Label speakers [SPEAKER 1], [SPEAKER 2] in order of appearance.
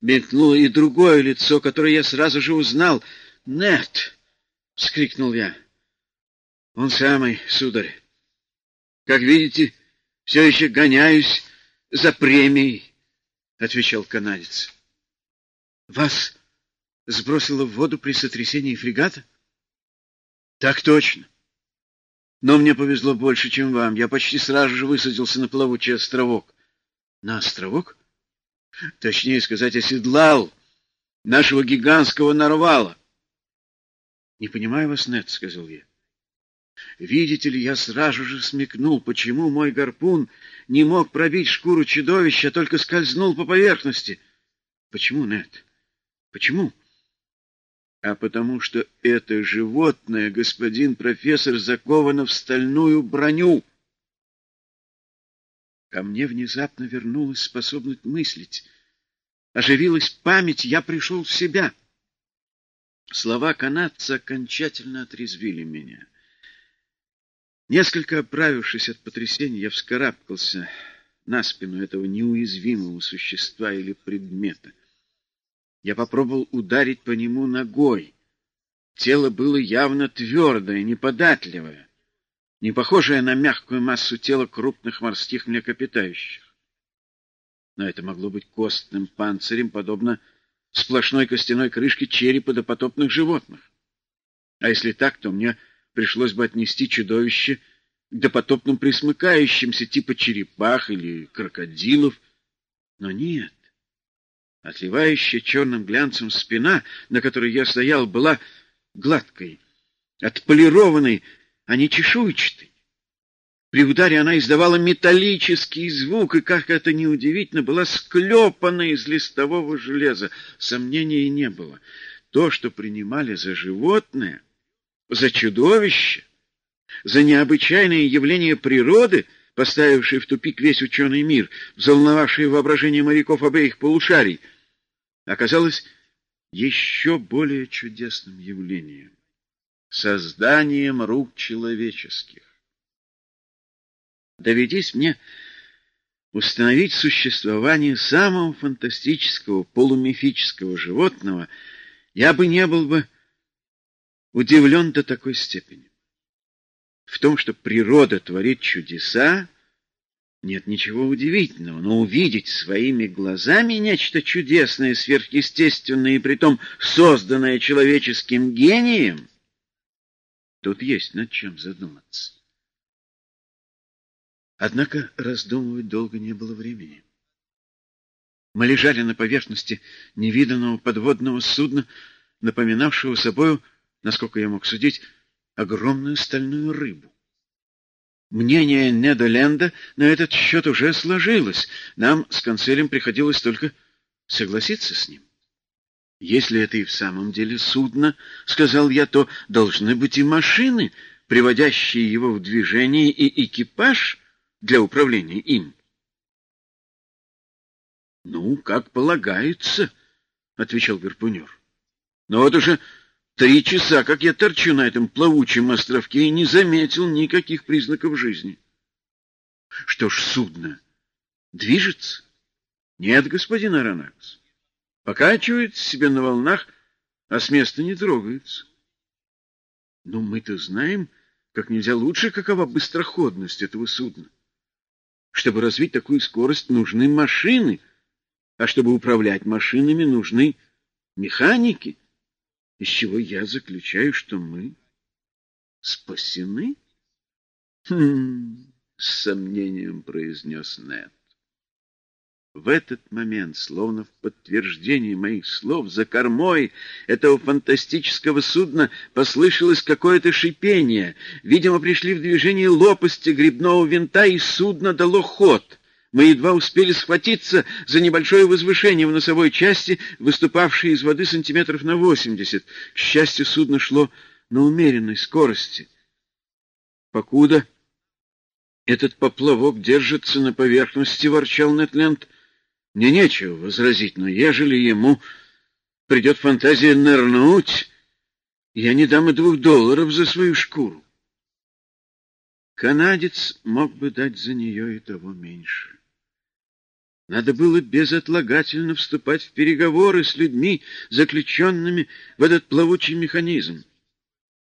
[SPEAKER 1] мелькнуло и другое лицо, которое я сразу же узнал. «Нет!» — вскрикнул я. «Он самый, сударь. Как видите, все еще гоняюсь за премией», — отвечал канадец. «Вас сбросило в воду при сотрясении фрегата?» «Так точно. Но мне повезло больше, чем вам. Я почти сразу же высадился на плавучий островок». «На островок?» Точнее сказать, оседлал нашего гигантского нарвала. — Не понимаю вас, Нет, — сказал я. Видите ли, я сразу же смекнул, почему мой гарпун не мог пробить шкуру чудовища, а только скользнул по поверхности. Почему, Нет? Почему? А потому что это животное, господин профессор, заковано в стальную броню. Ко мне внезапно вернулась способность мыслить. Оживилась память, я пришел в себя. Слова канадца окончательно отрезвили меня. Несколько оправившись от потрясения, я вскарабкался на спину этого неуязвимого существа или предмета. Я попробовал ударить по нему ногой. Тело было явно твердое, неподатливое не похожее на мягкую массу тела крупных морских млекопитающих. Но это могло быть костным панцирем, подобно сплошной костяной крышке черепа допотопных животных. А если так, то мне пришлось бы отнести чудовище к допотопным присмыкающимся, типа черепах или крокодилов. Но нет. Отливающая черным глянцем спина, на которой я стоял, была гладкой, отполированной, а не чешуйчатой. При ударе она издавала металлический звук, и, как это неудивительно, была склепана из листового железа. Сомнений не было. То, что принимали за животное, за чудовище, за необычайное явление природы, поставившее в тупик весь ученый мир, взволновавшее воображение моряков обеих полушарий, оказалось еще более чудесным явлением созданием рук человеческих. Доведись мне установить существование самого фантастического полумифического животного, я бы не был бы удивлен до такой степени. В том, что природа творит чудеса, нет ничего удивительного, но увидеть своими глазами нечто чудесное, сверхъестественное и притом созданное человеческим гением — Тут есть над чем задуматься. Однако раздумывать долго не было времени. Мы лежали на поверхности невиданного подводного судна, напоминавшего собою, насколько я мог судить, огромную стальную рыбу. Мнение Недоленда на этот счет уже сложилось. Нам с канцелем приходилось только согласиться с ним. Если это и в самом деле судно, — сказал я, — то должны быть и машины, приводящие его в движение, и экипаж для управления им. — Ну, как полагается, — отвечал гарпунер. — Но вот уже три часа, как я торчу на этом плавучем островке, и не заметил никаких признаков жизни. — Что ж, судно движется? — Нет, господин Аронакс покачивается себе на волнах, а с места не трогается. Но мы-то знаем, как нельзя лучше, какова быстроходность этого судна. Чтобы развить такую скорость, нужны машины, а чтобы управлять машинами, нужны механики, из чего я заключаю, что мы спасены. Хм, с сомнением произнес Нед. В этот момент, словно в подтверждение моих слов, за кормой этого фантастического судна послышалось какое-то шипение. Видимо, пришли в движение лопасти грибного винта, и судно дало ход. Мы едва успели схватиться за небольшое возвышение в носовой части, выступавшее из воды сантиметров на восемьдесят. К счастью, судно шло на умеренной скорости. Покуда этот поплавок держится на поверхности, ворчал Нетленд, — мне нечего возразить, но ежели ему придет фантазия нырнуть, я не дам и двух долларов за свою шкуру. Канадец мог бы дать за нее и того меньше. Надо было безотлагательно вступать в переговоры с людьми, заключенными в этот плавучий механизм.